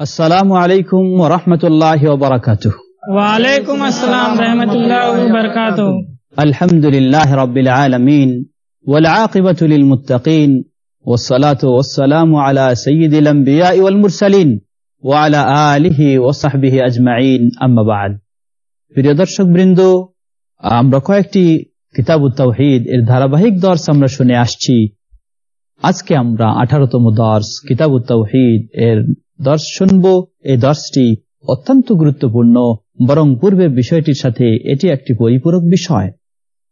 আসসালামু আলাইকুম ওরহমতুল্লাহ বারাকাতুহ ওয়ালাইকুম আসসালাম রহমতুল্লাহ বরকাত الحمد لله رب العالمين والعاقبة للمتقين والصلاة والسلام على سيد الأنبياء والمرسلين وعلى آله وصحبه أجمعين أما بعد প্রিয় দর্শক বৃন্দ আমরা কয়েকটি কিতাব তাওহিদ এর ধারাবাহিক দর্শ আমরা শুনে আসছি আজকে আমরা আঠারোতম দর্শ কিতাব তাওহিদ এর দর্শ শুনব। এই দর্শটি অত্যন্ত গুরুত্বপূর্ণ, বরং পূর্বের বিষয়টির সাথে এটি একটি পরিপূরক বিষয়।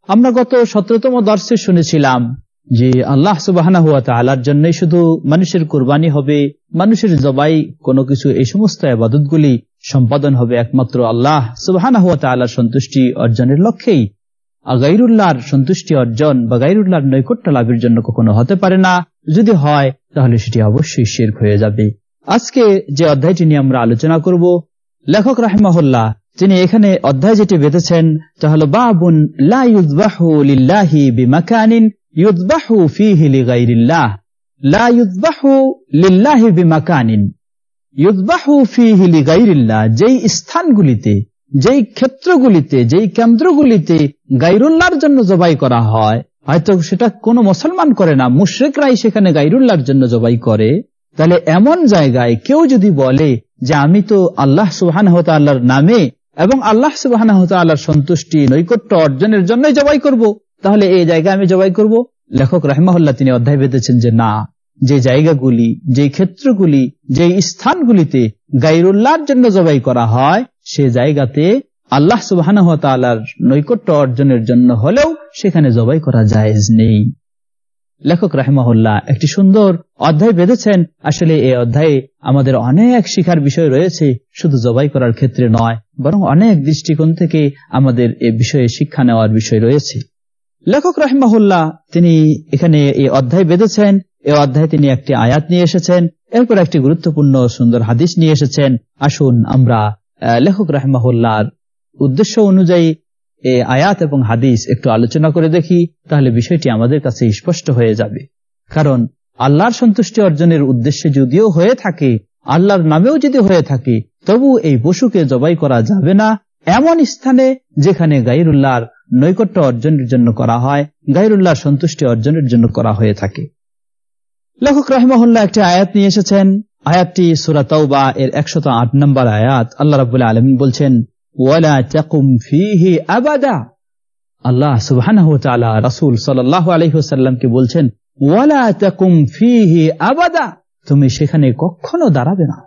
আমরা গত সতেরোতম দর্শে শুনেছিলাম যে আল্লাহ সুবাহানা হুয়া তালার জন্যই শুধু মানুষের কোরবানি হবে, মানুষের জবাই কোনো কিছু এই সমস্ত আবাদতগুলি সম্পাদন হবে একমাত্র আল্লাহ সুবাহানা হুয়া তালার সন্তুষ্টি অর্জনের লক্ষ্যেই। আগাইরুল্লাহর সন্তুষ্টি অর্জন বা গাইরুল্লাহর নৈকট্য লাভের জন্য কখনো হতে পারে না। যদি হয়, তাহলে সেটি অবশ্যই শের হয়ে যাবে। আজকে যে অধ্যায়টি নিয়ে আমরা আলোচনা করব, লেখক রাহমাহুল্লাহ তিনি এখানে অধ্যায় যেটি বেঁধেছেন, তা হল বাবুন যেই স্থানগুলিতে, যেই ক্ষেত্রগুলিতে, যেই কেন্দ্রগুলিতে গাইরুল্লাহর জন্য জবাই করা হয়, হয়তো সেটা কোনো মুসলমান করে না, মুশ্রিকরাই সেখানে গাইরুল্লাহর জন্য জবাই করে। তাহলে এমন জায়গায় কেউ যদি বলে যে আমি তো আল্লাহ সুবাহান আল্লাহর নামে এবং আল্লাহ সুবাহান আল্লাহর সন্তুষ্টি, নৈকট্য অর্জনের জন্যই জবাই করব, তাহলে এই জায়গায় আমি জবাই করব? লেখক রাহমাহুল্লাহ তিনি অধ্যায় বেঁধেছেন যে না, যে জায়গাগুলি, যে ক্ষেত্রগুলি, যে স্থানগুলিতে গাইরুল্লাহর জন্য জবাই করা হয়, সে জায়গাতে আল্লাহ সুবাহান নৈকট্য অর্জনের জন্য হলেও সেখানে জবাই করা জায়েজ নেই। লেখক রাহেমাহুল্লাহ একটি সুন্দর অধ্যায় বেঁধেছেন। আসলে এই অধ্যায়ে আমাদের অনেক শিখার বিষয় রয়েছে, শুধু জবাই করার ক্ষেত্রে নয়, বরং অনেক দৃষ্টিকোণ থেকে আমাদের এ বিষয়ে শিক্ষা নেওয়ার বিষয় রয়েছে। লেখক রাহমাহুল্লাহ তিনি এখানে এই অধ্যায় বেঁধেছেন। এই অধ্যায়ে তিনি একটি আয়াত নিয়ে এসেছেন। এরপর একটি গুরুত্বপূর্ণ সুন্দর হাদিস নিয়ে এসেছেন। আসুন আমরা লেখক রাহমাহুল্লাহর উদ্দেশ্য অনুযায়ী এ আয়াত এবং হাদিস একটু আলোচনা করে দেখি, তাহলে বিষয়টি আমাদের কাছে স্পষ্ট হয়ে যাবে। কারণ আল্লাহর সন্তুষ্টি অর্জনের উদ্দেশ্যে যদিও হয়ে থাকে, আল্লাহর নামেও যদি হয়ে থাকে, তবু এই পশুকে জবাই করা যাবে না। এমন স্থানে যেখানে গাইরুল্লাহর নৈকট্য অর্জনের জন্য করা হয় গাইরুল্লাহর সন্তুষ্টি অর্জনের জন্য করা হয়ে থাকে। লেখক রাহমহল্লা একটি আয়াত নিয়ে এসেছেন। আয়াতটি সুরাতাউবা এর একশত আট নম্বর আয়াত। আল্লাহ রাবুল্লাহ আলমিন বলছেন আল্লাহ সুবহান রাসুল সাল্লাহ আলহিহাল্লামকে বলছেন, ওয়ালা চাকুম ফিহি আবাদা। তুমি সেখানে কখনো দাঁড়াবে না।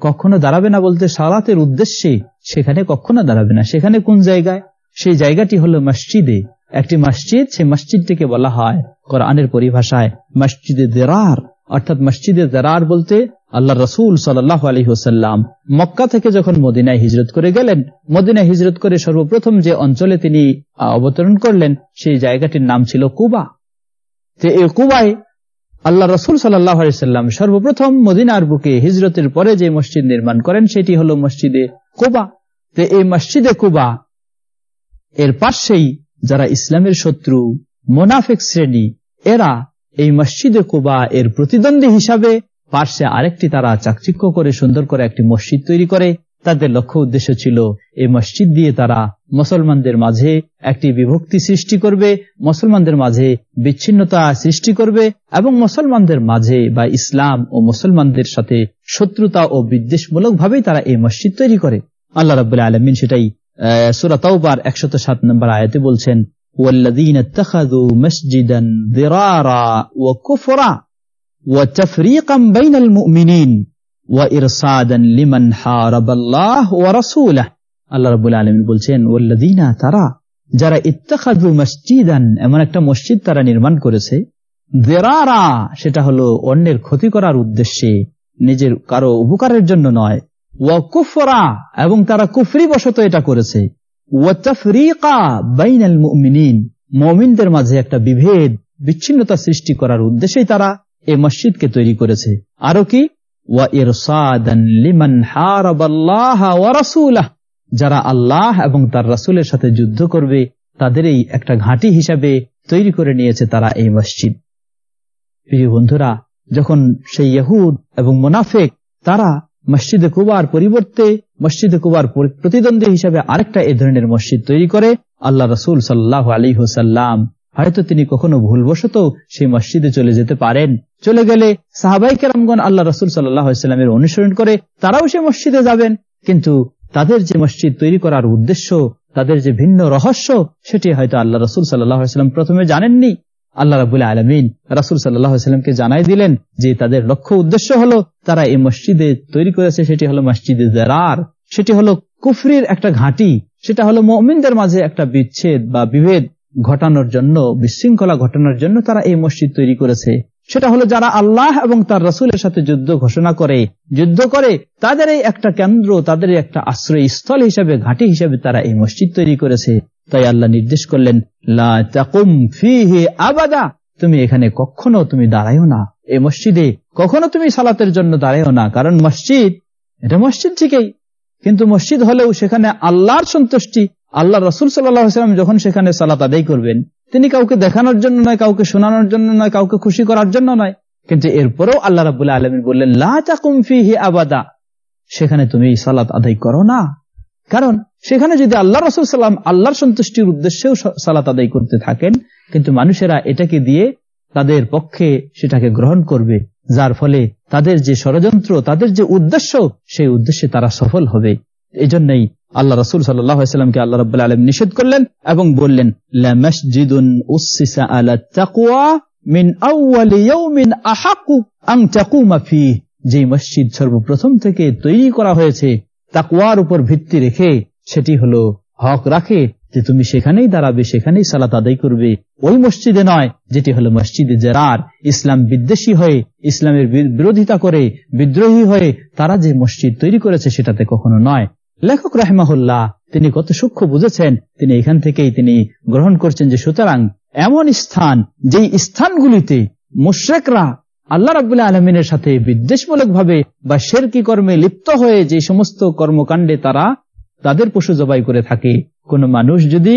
কখনো দাঁড়াবে না বলতে সালাতের উদ্দেশ্যে সেখানে কখনো দাঁড়াবে না। সেখানে কোন জায়গায়? সেই জায়গাটি হলো মসজিদে। একটি মসজিদ, সেই মসজিদটিকে বলা হয় কোরআনের পরিভাষায় মসজিদে দেরার। অর্থাৎ মসজিদে দেরার বলতে আল্লাহ রসুল সাল্লাহ আলী হোসাল্লাম মক্কা থেকে যখন মদিনায় হিজরত করে গেলেন, মদিনায় হিজরত করে সর্বপ্রথম যে অঞ্চলে তিনি অবতরণ করলেন, সেই জায়গাটির নাম ছিল কুবা। তো এই কুবায় আল্লাহ রসুল সাল্লাহ আলিয়াল্লাম সর্বপ্রথম মদিনার বুকে হিজরতের পরে যে মসজিদ নির্মাণ করেন, সেটি হল মসজিদে কুবা। তো এই মসজিদে কুবা, এর পাশেই যারা ইসলামের শত্রু, মোনাফেক শ্রেণি, এরা এই মসজিদে কুবা এর প্রতিদ্বন্দ্বী হিসাবে পার্শ্বে আরেকটি তারা চাকচিক্য করে, সুন্দর করে একটি মসজিদ তৈরি করে। তাদের লক্ষ্য উদ্দেশ্য ছিল এই মসজিদ দিয়ে তারা মুসলমানদের মাঝে একটি বিভক্তি সৃষ্টি করবে, মুসলমানদের মাঝে বিচ্ছিন্নতা সৃষ্টি করবে এবং মুসলমানদের মাঝে বা ইসলাম ও মুসলমানদের সাথে শত্রুতা ও বিদ্বেষমূলক ভাবেই তারা এই মসজিদ তৈরি করে। আল্লাহ রাবুল্লাহ আলমিন সেটাই সুরাতাউবার একশত সাত নম্বর আয়াতে বলছেন والذين اتخذوا مسجدا ضرارا وكفرا وتفريقا بين المؤمنين وإرصادا لمن حارب الله ورسوله আল্লাহ রাবুল আলমিন বলছেন ওল্লাদিনা তারা যারা ইত্তাখাদু মসজিদান এমন একটা মসজিদ তারা নির্মাণ করেছে দেরারা সেটা হলো অন্যের ক্ষতি করার উদ্দেশ্যে নিজের কারো উপকারের জন্য নয় ও কুফরা এবং তারা কুফরি বশত এটা করেছে মমিনদের মাঝে একটা বিভেদ, বিচ্ছিন্নতা সৃষ্টি করার উদ্দেশ্যেই তারা এই মসজিদকে তৈরি করেছে। আরও কি? যারা আল্লাহ এবং তার রাসুলের সাথে যুদ্ধ করবে তাদের এই একটা ঘাঁটি হিসাবে তৈরি করে নিয়েছে তারা এই মসজিদ। প্রিয় বন্ধুরা, যখন সেই ইহুদ এবং মুনাফেক, তারা মসজিদে কুবার পরিবর্তে মসজিদে কুবার প্রতিদ্বন্দ্বী হিসাবে আরেকটা এ ধরনের মসজিদ তৈরি করে আল্লাহ রসুল সাল্লাহ আলী হোসাল্লাম হয়তো তিনি কখনো ভুলবশত সেই মসজিদে চলে যেতে পারেন। চলে গেলে সাহাবাই কেরামগণ আল্লাহ রসুল সাল্লাহামের অনুসরণ করে তারাও সে মসজিদে যাবেন। কিন্তু তাদের যে মসজিদ তৈরি করার উদ্দেশ্য, তাদের যে ভিন্ন রহস্য, সেটি হয়তো আল্লাহ রসুল সাল্লাহাম প্রথমে জানেননি। আল্লাহ রাবুল আলমিন রাসুল সাল্লাহামকে জানাই দিলেন যে তাদের লক্ষ্য উদ্দেশ্য হলো তারা এই মসজিদে তৈরি করেছে, সেটি হলো মসজিদে জেরার সেটি হলো কুফরির একটা ঘাঁটি। সেটা হলো মমিনদের মাঝে একটা বিচ্ছেদ বা বিভেদ ঘটানোর জন্য, বিশৃঙ্খলা ঘটানোর জন্য তারা এই মসজিদ তৈরি করেছে। সেটা হলো যারা আল্লাহ এবং তার রসুলের সাথে যুদ্ধ ঘোষণা করে, যুদ্ধ করে তাদের একটা কেন্দ্র, তাদের একটা আশ্রয় স্থল হিসাবে, ঘাঁটি হিসাবে তারা এই মসজিদ তৈরি করেছে। তাই আল্লাহ নির্দেশ করলেন আবাদা। তুমি এখানে কখনো তুমি দাঁড়াইও না। এই মসজিদে কখনো তুমি সালাতের জন্য দাঁড়াইও না। কারণ মসজিদ, এটা মসজিদ ঠিকই। কিন্তু মসজিদ হলেও সেখানে আল্লাহর সন্তুষ্টি, আল্লাহ রসুল সাল্লাম যখন সেখানে সালাত আদায় করবেন, তিনি কাউকে দেখানোর জন্য নয়, কাউকে শোনানোর জন্য নয়, কাউকে খুশি করার জন্য নয়। কিন্তু এরপরেও আল্লাহ রাবুল্লাহ আলমী বললেন লাকুমফি হি আবাদা। সেখানে তুমি সালাত আদায় করো না। কারণ সেখানে যদি আল্লাহ রসুল সাল্লাম আল্লাহর সন্তুষ্টির উদ্দেশ্যেও সালাত আদায় করতে থাকেন, কিন্তু মানুষেরা এটাকে দিয়ে তাদের পক্ষে সেটাকে গ্রহণ করবে, যার ফলে তাদের যে ষড়যন্ত্র, তাদের যে উদ্দেশ্য, সেই উদ্দেশ্যে তারা সফল হবে। এই জন্যই আল্লাহ রসুল সাল্লামকে আল্লাহ রব আলম নিষেধ করলেন এবং বললেন যে মসজিদ সর্বপ্রথম থেকে তৈরি করা হয়েছে তাকুয়ার উপর ভিত্তি রেখে সেটি হলো হক রাখে যে তুমি সেখানেই দাঁড়াবে, সেখানেই সালাত আদায় করবে। ওই মসজিদে নয়, যেটি হলো মসজিদে জেরার। ইসলাম বিদ্বেষী হয়ে, ইসলামের বিরোধিতা করে, বিদ্রোহী হয়ে তারা যে মসজিদ তৈরি করেছে সেটাতে কখনো নয়। লেখক রাহমাহুল্লাহ, তিনি কত সূক্ষ্ম বুঝেছেন, তিনি এখান থেকেই তিনি গ্রহণ করছেন যে সুতরাং এমন স্থান, যেই স্থানগুলিতে মুশ্রেকরা আল্লাহ রাবুল্লাহ আলমিনের সাথে বিদ্বেষমূলক ভাবে বা শেরকি কর্মে লিপ্ত হয়ে যে সমস্ত কর্মকাণ্ডে তারা তাদের পশু জবাই করে থাকে। কোন মানুষ যদি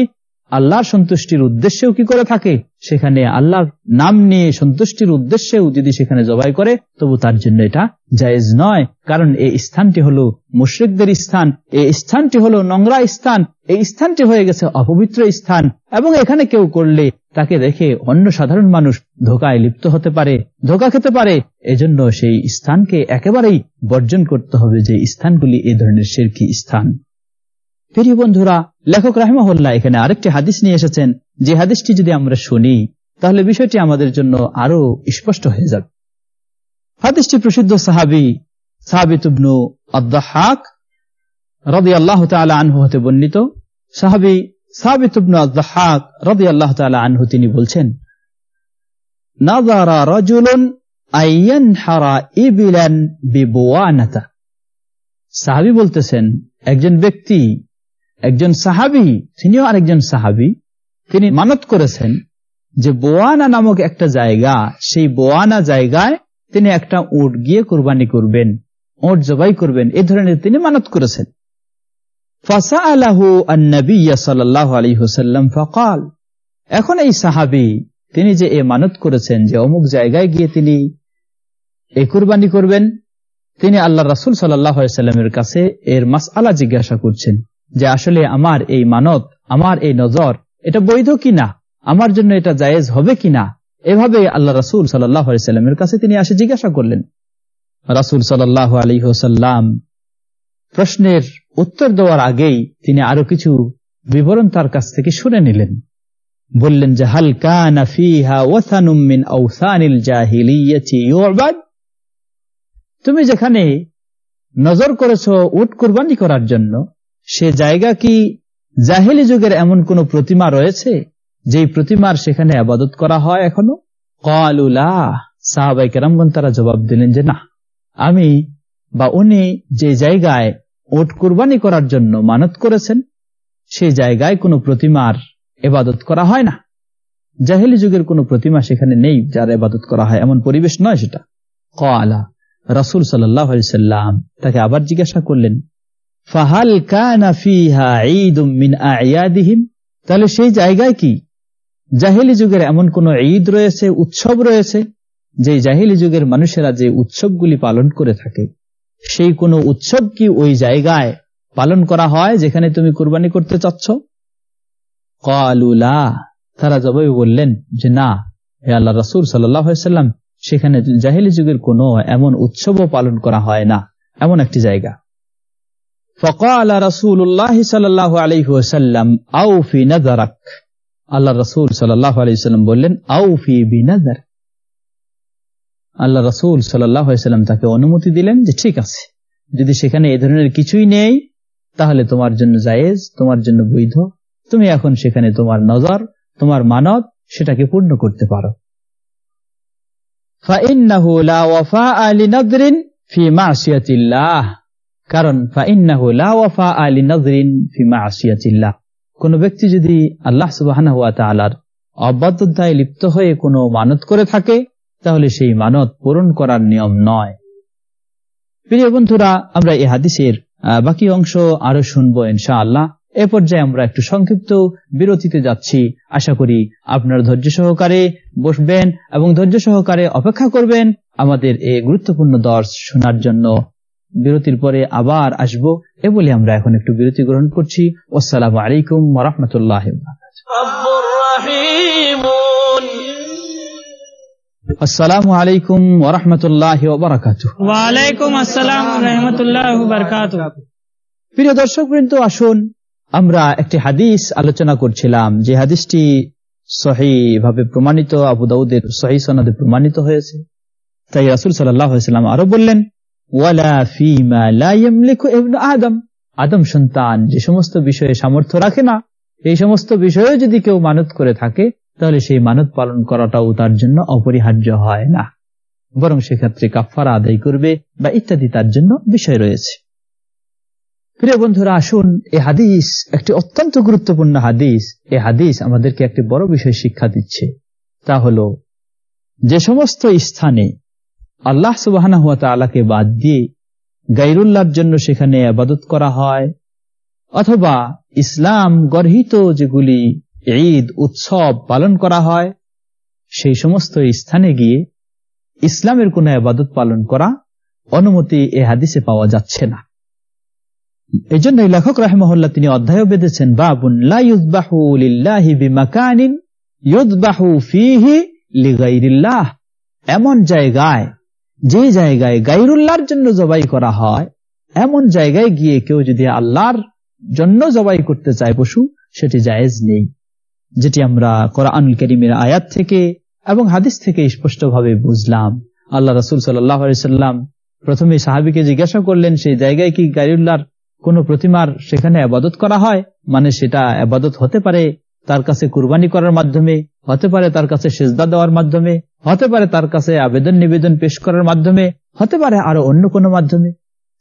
আল্লাহর সন্তুষ্টির উদ্দেশ্যেও কি করে থাকে? সেখানে আল্লাহর নাম নিয়ে সন্তুষ্টির উদ্দেশ্যেও যদি সেখানে জবাই করে, তবু তার জন্য এটা জায়েজ নয়। কারণ এই স্থানটি হলো মুশ্রিকদের স্থান। এই স্থানটি হলো নোংরা স্থান। এই স্থানটি হয়ে গেছে অপবিত্র স্থান। এবং এখানে কেউ করলে তাকে দেখে অন্য সাধারণ মানুষ ধোকায় লিপ্ত হতে পারে, ধোকা খেতে পারে। এজন্য সেই স্থানকে একেবারেই বর্জন করতে হবে যে স্থানগুলি এ ধরনের শেরকি স্থান। প্রিয় বন্ধুরা, লেখক রাহমাহুল্লাহ এখানে আরেকটি হাদিস নিয়ে এসেছেন। যে হাদিসটি যদি আমরা শুনি, তাহলে বিষয়টি আমাদের জন্য আরও স্পষ্ট হয়ে যাবে। হাদিসটি প্রসিদ্ধ সাহাবি সাহাবিতুবনু আদাহাক রবি আল্লাহ তালা আনহু হতে বর্ণিত। সাহাবি সাহাবিতুবনু আদাহাক রবি আল্লাহ তালা আনহু তিনি বলছেন নাজারা রজুলন আইয়ান হারা ইবিলান বিবোয়ানাতা। সাহাবি বলতেছেন, একজন ব্যক্তি একজন সাহাবি, তিনিও আরেকজন সাহাবি, তিনি মানত করেছেন যে বোয়ানা নামক একটা জায়গা, সেই বোয়ানা জায়গায় তিনি একটা উট গিয়ে কোরবানি করবেন ওট জবাই করবেন, এ ধরনের তিনি মানত করেছেন। ফাসা আলাহু সাল্লাহ আলী হুসাল্লাম ফকাল, এখন এই সাহাবি, তিনি যে এ মানত করেছেন যে অমুক জায়গায় গিয়ে তিনি এ কুরবানি করবেন, তিনি আল্লাহ রাসুল সাল্লামের কাছে এর মাস আলা জিজ্ঞাসা করছেন। যে আসলে আমার এই মানত, আমার এই নজর, এটা বৈধ কিনা? আমার জন্য এটা জায়েজ হবে কিনা? এভাবে আল্লাহ রাসুল সাল্লামের কাছে তিনি আসে জিজ্ঞাসা করলেন। রাসুল সাল্লাহ আলী হোসাল্লাম প্রশ্নের উত্তর দেওয়ার আগেই তিনি আরও কিছু বিবরণ তার কাছ থেকে শুনে নিলেন। বললেন যে হালকা তুমি যেখানে নজর করেছ উট কুরবানি করার জন্য সে জায়গা কি জাহেলি যুগের এমন কোন প্রতিমা রয়েছে? যেই প্রতিমার সেখানে আবাদত করা হয় এখনও? কলুলাহ সাহাবাই কেরামগন তারা জবাব দিলেন যে না। আমি বা উনি যে জায়গায় ওট কুরবানি করার জন্য মানত করেছেন সেই জায়গায় কোনো প্রতিমার এবাদত করা হয় না। জাহেলি যুগের কোনো প্রতিমা সেখানে নেই যার এবাদত করা হয়, এমন পরিবেশ নয় সেটা। কলা রসুল সাল্লাম তাকে আবার জিজ্ঞাসা করলেন ফাহাল তাহলে সেই জায়গায় কি? জাহেলি যুগের এমন কোন ঈদ রয়েছে, উৎসব রয়েছে, যে জাহিলি যুগের মানুষেরা যে উৎসবগুলি পালন করে থাকে, সেই কোনো উৎসব কি ওই জায়গায় পালন করা হয় যেখানে তুমি কুরবানি করতে চাচ্ছ? কালুলা তারা জবাই বললেন যে না, হে আল্লাহ রসুল সাল্লাম সেখানে জাহিলি যুগের কোনো এমন উৎসবও পালন করা হয় না, এমন একটি জায়গা। ফকাল রসুল্লাহ সাল্লাহ আলহিহাসাল্লাম আউফি নাজারাক আল্লাহ রসুল সাল্লাহ আলহিসাল্লাম বললেন আউফি বিনাজার আল্লাহ রসুল সাল্লাম তাকে অনুমতি দিলেন যে, ঠিক আছে, যদি সেখানে এ ধরনের কিছুই নেই, তাহলে তোমার জন্য জায়েজ, তোমার জন্য বৈধ। তুমি এখন সেখানে তোমার নজর, তোমার মানত, সেটাকে পূর্ণ করতে পারো। কারণ কোন ব্যক্তি যদি আল্লাহ সুবাহ অবাধ্যতায় লিপ্ত হয়ে কোনো মানত করে থাকে, তাহলে সেই মানত পূরণ করার নিয়ম নয়। প্রিয় বন্ধুরা, আমরা এই হাদিসের বাকি অংশ আরও শুনব ইনশা আল্লাহ এ পর্যায়ে আমরা একটু সংক্ষিপ্ত বিরতিতে যাচ্ছি। আশা করি আপনার ধৈর্য সহকারে বসবেন এবং ধৈর্য সহকারে অপেক্ষা করবেন আমাদের এই গুরুত্বপূর্ণ দর্শ শোনার জন্য। বিরতির পরে আবার আসব এ বলে আমরা এখন একটু বিরতি গ্রহণ করছি। আসসালামু আলাইকুম রহমতুল্লাহ আসসালামু আলাইকুম ওরহমতুল্লাহ ওয়ালাইকুম আসসালাম রহমতুল্লাহ প্রিয় দর্শক বৃন্দ আসুন আমরা একটি হাদিস আলোচনা করছিলাম। যে হাদিসটি সহি ভাবে প্রমাণিত আবু দাউদের সহি সনাদে প্রমাণিত হয়েছে। তাই রাসুল সাল্লাম আরও বললেন আদম আদম সন্তান, যে সমস্ত বিষয়ে সামর্থ্য রাখে না, এই সমস্ত বিষয়ে যদি কেউ মানত করে থাকে, তাহলে সেই মানত পালন করাটাও তার জন্য অপরিহার্য হয় না। বরং সেক্ষেত্রে কাফারা আদায় করবে বা ইত্যাদি তার জন্য বিষয় রয়েছে। প্রিয় বন্ধুরা, আসুন এ হাদিস, একটি অত্যন্ত গুরুত্বপূর্ণ হাদিস, এ হাদিস আমাদেরকে একটি বড় বিষয় শিক্ষা দিচ্ছে। তা হল, যে সমস্ত স্থানে আল্লাহ সুবাহ আলাকে বাদ দিয়ে গাইরুল্লাহর জন্য সেখানে আবাদত করা হয়, অথবা ইসলাম গর্হিত যেগুলি ঈদ, উৎসব পালন করা হয়, সেই সমস্ত স্থানে গিয়ে ইসলামের কোন আবাদত পালন করা অনুমতি এ হাদিসে পাওয়া যাচ্ছে না। এই জন্য লেখক রাহেমহল্লা তিনি অধ্যায় বেঁধেছেন, বাবুন এমন জায়গায় যে জায়গায় গাইরুল্লাহর জন্য জবাই করা হয়, এমন জায়গায় গিয়ে কেউ যদি আল্লাহর জন্য জবাই করতে চায় পশু, সেটি জায়েজ নেই। যেটি আমরা কোরআনুল করিমের আয়াত থেকে এবং হাদিস থেকে স্পষ্টভাবে বুঝলাম। আল্লাহ রসুল সাল্লাম প্রথমে সাহাবিকে জিজ্ঞাসা করলেন, সেই জায়গায় কি গাইরুল্লাহর কোন প্রতিমার সেখানে আবাদত করা হয়? মানে সেটা আবাদত হতে পারে তার কাছে কুরবানি করার মাধ্যমে, হতে পারে তার কাছে সেজদা দেওয়ার মাধ্যমে, হতে পারে তার কাছে আবেদন নিবেদন পেশ করার মাধ্যমে, হতে পারে আরও অন্য কোনো মাধ্যমে।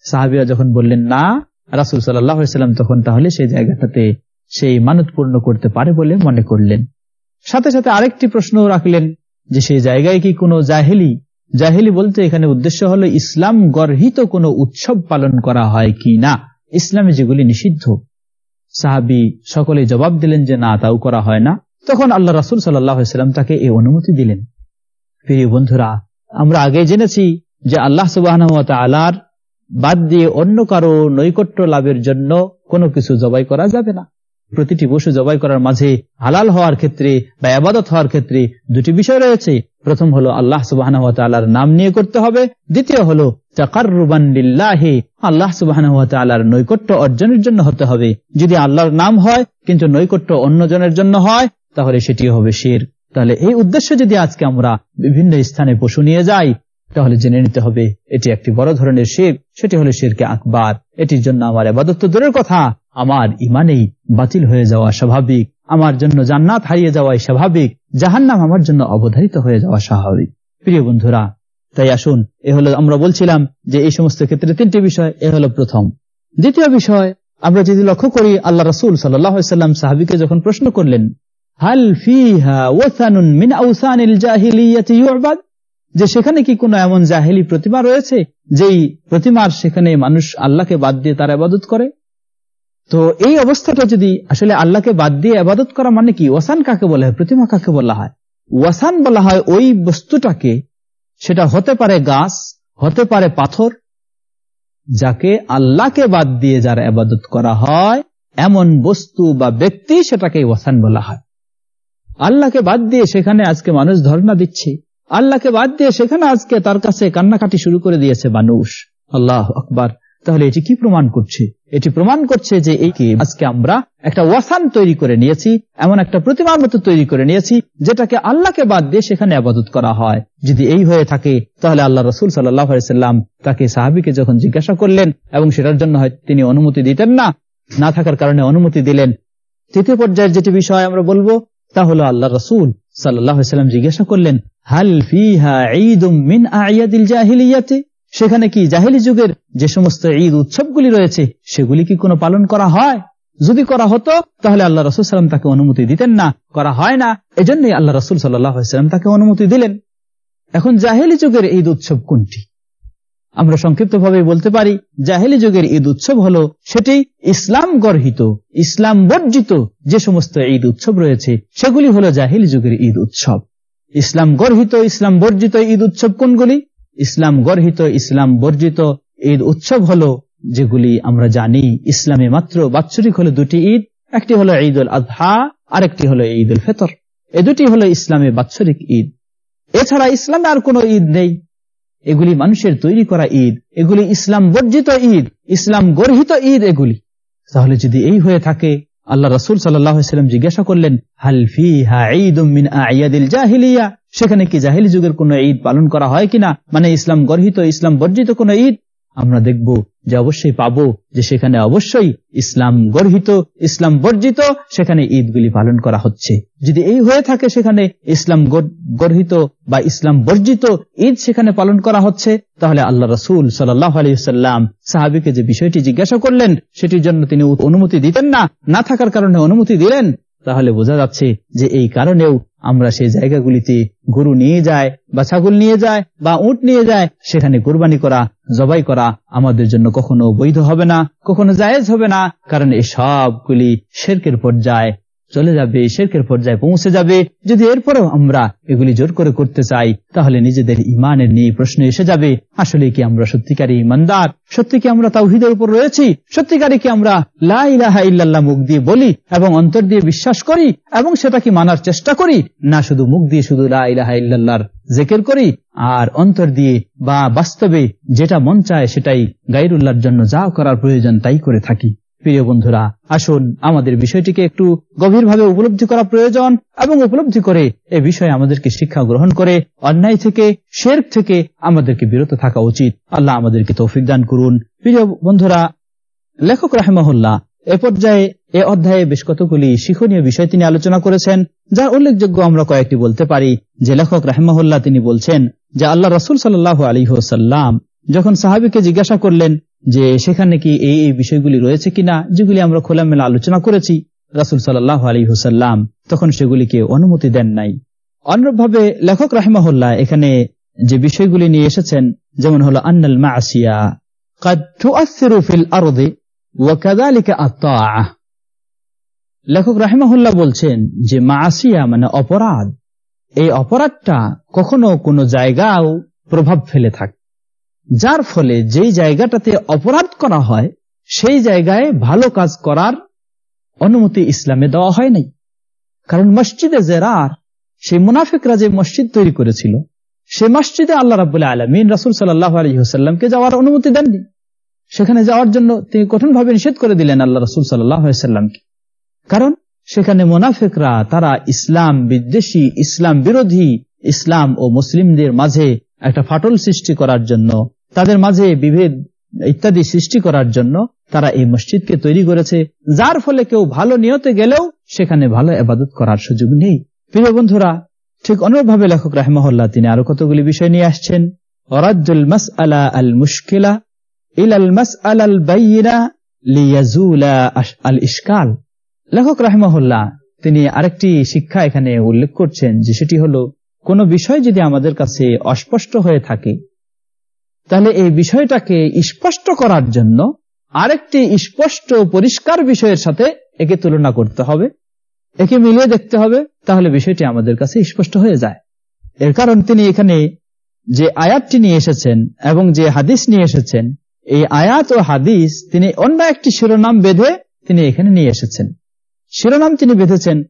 সাহাবিয়া যখন বললেন, না, রাসুল সাল্লাম তখন তাহলে সেই জায়গাটাতে সেই মানত পূর্ণ করতে পারে বলে মনে করলেন। সাথে সাথে আরেকটি প্রশ্ন রাখলেন যে সেই জায়গায় কি কোনো জাহেলি জাহেলি বলতে এখানে উদ্দেশ্য হলো ইসলাম গর্হিত কোনো উৎসব পালন করা হয় কি না? ইসলামে যেগুলি নিষিদ্ধ সাহাবি সকলে জবাব দিলেন যে, না, তাও করা হয় না। তখন আল্লাহ রাসুল সাল্লাম তাকে এই অনুমতি দিলেন। প্রিয় বন্ধুরা, আমরা আগে জেনেছি যে আল্লাহ সুবাহ আলার বাদ দিয়ে অন্য কারও নৈকট্য লাভের জন্য কোনো কিছু জবাই করা যাবে না। প্রতিটি পশু জবাই করার মাঝে হালাল হওয়ার ক্ষেত্রে বা আবাদত হওয়ার ক্ষেত্রে দুটি বিষয় রয়েছে। প্রথম হলো আল্লাহ সুবাহ নাম নিয়ে করতে হবে। দ্বিতীয় হলো আল্লাহ সুবাহ নৈকট্য অর্জনের জন্য হতে হবে। যদি আল্লাহর নাম হয় কিন্তু নৈকট্য অন্যজনের জন্য হয়, তাহলে সেটি হবে শির। তাহলে এই উদ্দেশ্য যদি আজকে আমরা বিভিন্ন স্থানে পশু নিয়ে যাই, তাহলে জেনে নিতে হবে এটি একটি বড় ধরনের শির, সেটি হলো শিরকে আকবার। এটির জন্য আমার আবাদত্ব দূরের কথা, আমার ইমানেই বাতিল হয়ে যাওয়া স্বাভাবিক। আমার জন্য জান্নাত হারিয়ে যাওয়াই স্বাভাবিক। জাহান্নাম আমার জন্য অবধারিত হয়ে যাওয়া স্বাভাবিক। প্রিয় বন্ধুরা, তাই আসুন, এ হলো আমরা বলছিলাম যে এই সমস্ত ক্ষেত্রে তিনটি বিষয়, এ হলো প্রথম। দ্বিতীয় বিষয়, আমরা যদি লক্ষ্য করি, আল্লাহ রসুল সাল্লাম সাহাবিকে যখন প্রশ্ন করলেন, হাল মিন যে সেখানে কি কোনো এমন জাহেলি প্রতিমা রয়েছে, যেই প্রতিমার সেখানে মানুষ আল্লাহকে বাদ দিয়ে তার আবাদত করে? তো এই অবস্থাটা যদি আসলে আল্লাহকে বাদ দিয়ে আবাদত করা মানে কি? ওয়াসান কাকে বলা হয়? প্রতিমা কাকে বলা হয়? ওয়াসান বলা হয় ওই বস্তুটাকে, সেটা হতে পারে গাছ, হতে পারে পাথর, যাকে আল্লাহকে বাদ দিয়ে যার আবাদত করা হয়, এমন বস্তু বা ব্যক্তি সেটাকে ওয়াসান বলা হয়। আল্লাহকে বাদ দিয়ে সেখানে আজকে মানুষ ধর্ণা দিচ্ছে। আল্লাহকে বাদ দিয়ে সেখানে আজকে তার কাছে কান্নাকাটি শুরু করে দিয়েছে মানুষ। আল্লাহ আকবার। তাহলে এটি কি প্রমাণ করছে? এটি প্রমাণ করছে যে এই আজকে আমরা একটা ওয়াসান তৈরি করে নিয়েছি, এমন একটা প্রতিমার মতো তৈরি করে নিয়েছি, যেটাকে আল্লাহকে বাদ দিয়ে সেখানে আবাদত করা হয়। যদি এই হয়ে থাকে, তাহলে আল্লাহ রসুল সাল্লাম তাকে সাহাবিকে যখন জিজ্ঞাসা করলেন, এবং সেটার জন্য তিনি অনুমতি দিতেন না না থাকার কারণে অনুমতি দিলেন। তৃতীয় পর্যায়ের যেটি বিষয় আমরা বলব, তা হলো আল্লাহ রসুল সাল্লাম জিজ্ঞাসা করলেন, হাল ফিহা ঈদুম মিন আয়াদিল জাহিলিয়াতে? সেখানে কি জাহিলি যুগের যে সমস্ত ঈদ উৎসবগুলি রয়েছে, সেগুলি কি কোনো পালন করা হয়? যদি করা হতো, তাহলে আল্লাহ রসুল সাল্লাম তাকে অনুমতি দিতেন না। করা হয় না। এজন্যই আল্লাহ রসুল সাল্লাম তাকে অনুমতি দিলেন। এখন জাহেলি যুগের ঈদ উৎসব কোনটি? আমরা সংক্ষিপ্তভাবে বলতে পারি, জাহেলি যুগের ঈদ উৎসব হলো সেটি ইসলাম গর্হিত, ইসলাম বর্জিত যে সমস্ত ঈদ উৎসব রয়েছে, সেগুলি হলো জাহেলি যুগের ঈদ উৎসব। ইসলাম গর্হিত, ইসলাম বর্জিত ঈদ উৎসব কোনগুলি? ইসলাম গর্হিত, ইসলাম বর্জিত ঈদ উৎসব হলো যেগুলি আমরা জানি। ইসলামে মাত্র বাৎসরিক হলো দুটি ঈদ, একটি হলো ঈদ উল আজহা আরেকটি হলো ঈদ উল ফেতর। এ দুটি হলো ইসলামে বাৎসরিক ঈদ। এছাড়া ইসলামে আর কোনো ঈদ নেই। এগুলি মানুষের তৈরি করা ঈদ। এগুলি ইসলাম বর্জিত ঈদ, ইসলাম গর্হিত ঈদ এগুলি। তাহলে যদি এই হয়ে থাকে আল্লাহ রসুল সাল্লাম জিজ্ঞাসা করলেন হালফি হা ঈদ সেখানে কি জাহিলি যুগের কোন ঈদ পালন করা হয় কিনা? মানে ইসলাম গর্হিত, ইসলাম বর্জিত কোন ঈদ? আমরা দেখব যে অবশ্যই পাবো যে সেখানে অবশ্যই ইসলাম গর্হিত, ইসলাম বর্জিত, সেখানে ঈদগুলি পালন করা হচ্ছে। যদি এই হয়ে থাকে সেখানে ইসলাম গর্হিত বা ইসলাম বর্জিত ঈদ সেখানে পালন করা হচ্ছে, তাহলে আল্লাহ রসুল সাল্লাহ আলিয়াল্লাম সাহাবিকে যে বিষয়টি জিজ্ঞাসা করলেন, সেটির জন্য তিনি অনুমতি দিতেন না না থাকার কারণে অনুমতি দিলেন, তাহলে বোঝা যাচ্ছে যে এই কারণেও আমরা সেই জায়গাগুলিতে গরু নিয়ে যায় বা ছাগল নিয়ে যায় বা উঁট নিয়ে যায়, সেখানে কোরবানি করা, জবাই করা আমাদের জন্য কখনো বৈধ হবে না, কখনো জায়েজ হবে না, কারণ এই সবগুলি শেরকের পর্যায়ে চলে যাবে শেরকের পর্যায়ে পৌঁছে যাবে। যদি এরপরেও আমরা এগুলি জোর করে করতে চাই, তাহলে নিজেদের ইমানের নিয়ে প্রশ্ন এসে যাবে, আসলে কি আমরা সত্যিকারী ইমানদার সত্যি কি আমরা তাওহিদের উপর রয়েছি? সত্যিকারী কি আমরা লাহা ইল্লাল্লাহ মুখ দিয়ে বলি এবং অন্তর দিয়ে বিশ্বাস করি এবং সেটা কি মানার চেষ্টা করি? না, শুধু মুখ দিয়ে শুধু লাহা ইল্লাল্লাহর জেকের করি, আর অন্তর দিয়ে বা বাস্তবে যেটা মন চায় সেটাই গাইরুল্লাহর জন্য যা করার প্রয়োজন তাই করে থাকি। প্রিয় বন্ধুরা, আসুন আমাদের বিষয়টিকে একটু গভীরভাবে উপলব্ধি করা প্রয়োজন এবং উপলব্ধি করে এ বিষয়ে আমাদেরকে শিক্ষা গ্রহণ করে, অন্যায় থেকে শের থেকে আমাদেরকে বিরত থাকা উচিত। আল্লাহ আমাদেরকে তৌফিক দান করুন। প্রিয় বন্ধুরা, লেখক রাহেমহল্লা এ পর্যায়ে এ অধ্যায়ে বেশ কতগুলি শিক্ষণীয় বিষয় তিনি আলোচনা করেছেন, যার উল্লেখযোগ্য আমরা কয়েকটি বলতে পারি। যে লেখক রাহেমহল্লা তিনি বলছেন যে আল্লাহ রসুল সাল্লাহ আলী সাল্লাম যখন সাহাবিকে জিজ্ঞাসা করলেন যে সেখানে কি এই এই বিষয়গুলি রয়েছে কিনা, যেগুলি আমরা খোলামেলা আলোচনা করেছি রাসুল সাল্লাহ আলী হুসাল্লাম তখন সেগুলিকে অনুমতি দেন নাই। অন্যভাবে লেখক রাহমাহুল্লাহ এখানে যে বিষয়গুলি নিয়ে এসেছেন, যেমন হলো, আন্নাল মাসিয়া লেখক রাহেমাহুল্লাহ বলছেন যে মাসিয়া মানে অপরাধ। এই অপরাধটা কখনো কোনো জায়গাও প্রভাব ফেলে থাকে যার ফলে যেই জায়গাটাতে অপরাধ করা হয়, সেই জায়গায় ভালো কাজ করার অনুমতি ইসলামে দেওয়া হয় নাই। কারণ মসজিদে জেরার, সেই মুনাফিকরা যে মসজিদ তৈরি করেছিল, সে মসজিদে আল্লাহ রাবুল্লাহ আলমিন রাসুল সাল্লাহ আলহিহাস্লামকে যাওয়ার অনুমতি দেননি। সেখানে যাওয়ার জন্য তিনি কঠিনভাবে নিষেধ করে দিলেন আল্লাহ রসুল সাল্লাহামকে কারণ সেখানে মোনাফেকরা, তারা ইসলাম বিদ্বেষী, ইসলাম বিরোধী, ইসলাম ও মুসলিমদের মাঝে একটা ফাটল সৃষ্টি করার জন্য তাদের মাঝে বিভেদ ইত্যাদি সৃষ্টি করার জন্য তারা এই মসজিদকে তৈরি করেছে, যার ফলে কেউ ভালো নিয়তে গেলেও সেখানে ভালো আবাদত করার সুযোগ নেই। প্রিয় বন্ধুরা, ঠিক অনুরূপভাবে লেখক রাহমহল্লা তিনি আরও কতগুলি বিষয় নিয়ে আসছেন? অরাজুল মাস আলা আল মুশকিলা, ইলাল মাস আল বাইরা লিয়াজুলা আল ইস্কাল লেখক রাহমহল্লা তিনি আরেকটি শিক্ষা এখানে উল্লেখ করছেন যে সেটি হলো, কোন বিষয় যদি আমাদের কাছে অস্পষ্ট হয়ে থাকে তাহলে এই বিষয়টাকে স্পষ্ট করার জন্য আরেকটি স্পষ্ট পরিষ্কার বিষয়ের সাথে একে তুলনা করতে হবে। একে মিলিয়ে দেখতে হবে, তাহলে বিষয়টি আমাদের কাছে স্পষ্ট হয়ে যায়। এর কারণ তিনি এখানে যে আয়াতটি নিয়ে এসেছেন এবং যে হাদিস নিয়ে এসেছেন, এই আয়াত ও হাদিস তিনি অন্য একটি শিরোনাম বেঁধে তিনি এখানে নিয়ে এসেছেন। শিরোনাম তিনি বেঁধেছেন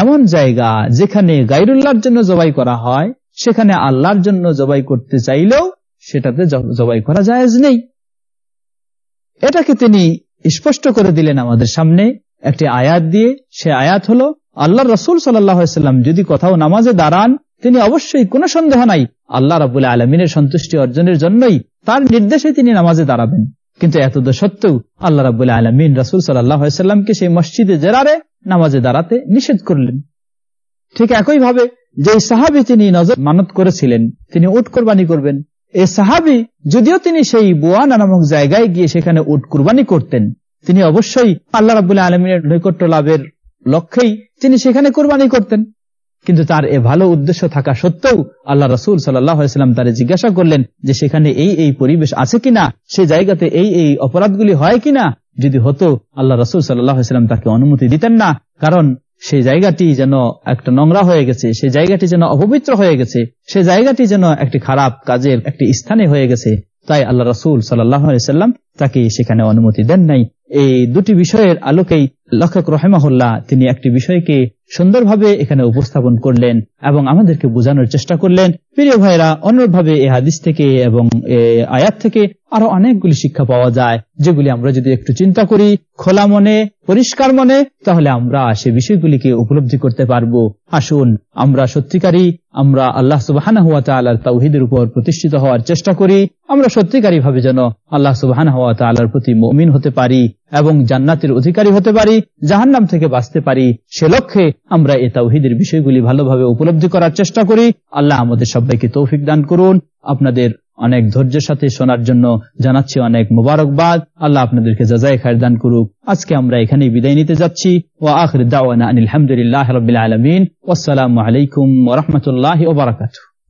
এমন জায়গা যেখানে গাইরুল্লাহর জন্য জবাই করা হয়, সেখানে আল্লাহর জন্য জবাই করতে চাইলেও সেটাতে জবাই করা যায় নেই। এটাকে তিনি স্পষ্ট করে দিলেন আমাদের সামনে একটি আয়াত দিয়ে। সে আয়াত হলো আল্লাহ রসুল সাল্লাম যদি কোথাও নামাজে দাঁড়ান, তিনি অবশ্যই কোনো সন্দেহ নাই, আল্লাহ রাবুল আলমিনের সন্তুষ্টি অর্জনের জন্যই তার নির্দেশে তিনি নামাজে দাঁড়াবেন। কিন্তু এত সত্ত্বেও আল্লাহ রাবুল আলমিন রসুল সাল্লাহামকে সেই মসজিদে জেরারে নামাজে দাঁড়াতে নিষেধ করলেন। ঠিক একইভাবে যে সাহাবি তিনি নজর মানত করেছিলেন, তিনি উট কোরবানি করবেন। এই সাহাবি যদিও তিনি সেই বুয়ানা নামক জায়গায় গিয়ে সেখানে উট কুরবানি করতেন, তিনি অবশ্যই আল্লাহ রাবুল্লাহ আলমিনের নৈকট্য লাভের লক্ষ্যেই তিনি সেখানে কোরবানি করতেন। কিন্তু তার এ ভালো উদ্দেশ্য থাকা সত্ত্বেও আল্লাহ রসুল সাল্লাম তারে জিজ্ঞাসা করলেন যে সেখানে এই এই পরিবেশ আছে কিনা? সে জায়গাতে এই এই অপরাধগুলি হয় কিনা? যদি হতো, আল্লাহ রসুল সাল্লাম তাকে অনুমতি দিতেন না, কারণ সেই জায়গাটি যেন একটা নোংরা হয়ে গেছে, সেই জায়গাটি যেন অপবিত্র হয়ে গেছে সে জায়গাটি যেন একটি খারাপ কাজের একটি স্থানে হয়ে গেছে, তাই আল্লাহ রসুল সাল্লাম তাকে সেখানে অনুমতি দেন নাই। এই দুটি বিষয়ের আলোকেই লক্ষক রহেমাহুল্লাহ তিনি একটি বিষয়কে সুন্দরভাবে এখানে উপস্থাপন করলেন এবং আমাদেরকে বোঝানোর চেষ্টা করলেন। প্রিয় ভাইরা অন্যভাবে এ হাদিস থেকে এবং আয়াত থেকে আরও অনেকগুলি শিক্ষা পাওয়া যায়, যেগুলি আমরা যদি একটু চিন্তা করি, খোলা মনে, পরিষ্কার মনে, তাহলে আমরা সে বিষয়গুলিকে উপলব্ধি করতে পারব। আসুন, আমরা সত্যিকারী, আমরা আল্লাহ সুবাহানা হুয়া তালার তাউহিদের উপর প্রতিষ্ঠিত হওয়ার চেষ্টা করি। আমরা সত্যিকারী ভাবে যেন আল্লাহ সুবাহানা হুয়া তালার প্রতি মমিন হতে পারি। এবং জান্নাতের অধিকারী হতে পারি, জাহান্নাম থেকে বাঁচতে পারি, সে লক্ষ্যে আমরা এ তাওহিদের বিষয়গুলি ভালোভাবে উপলব্ধি করার চেষ্টা করি। আল্লাহ আমাদের সবাইকে তৌফিক দান করুন। আপনাদের অনেক ধৈর্যের সাথে শোনার জন্য জানাচ্ছি অনেক মুবারকবাদ। আল্লাহ আপনাদেরকে যাজাই খায়ের দান করুক। আজকে আমরা এখানেই বিদায় নিতে যাচ্ছি। ও আখর দাওয়ানা আলহামদুলিল্লাহ রবিল আলমিন। ওসালামু আলাইকুম ওরহমতুল্লাহ ওবরাকাতু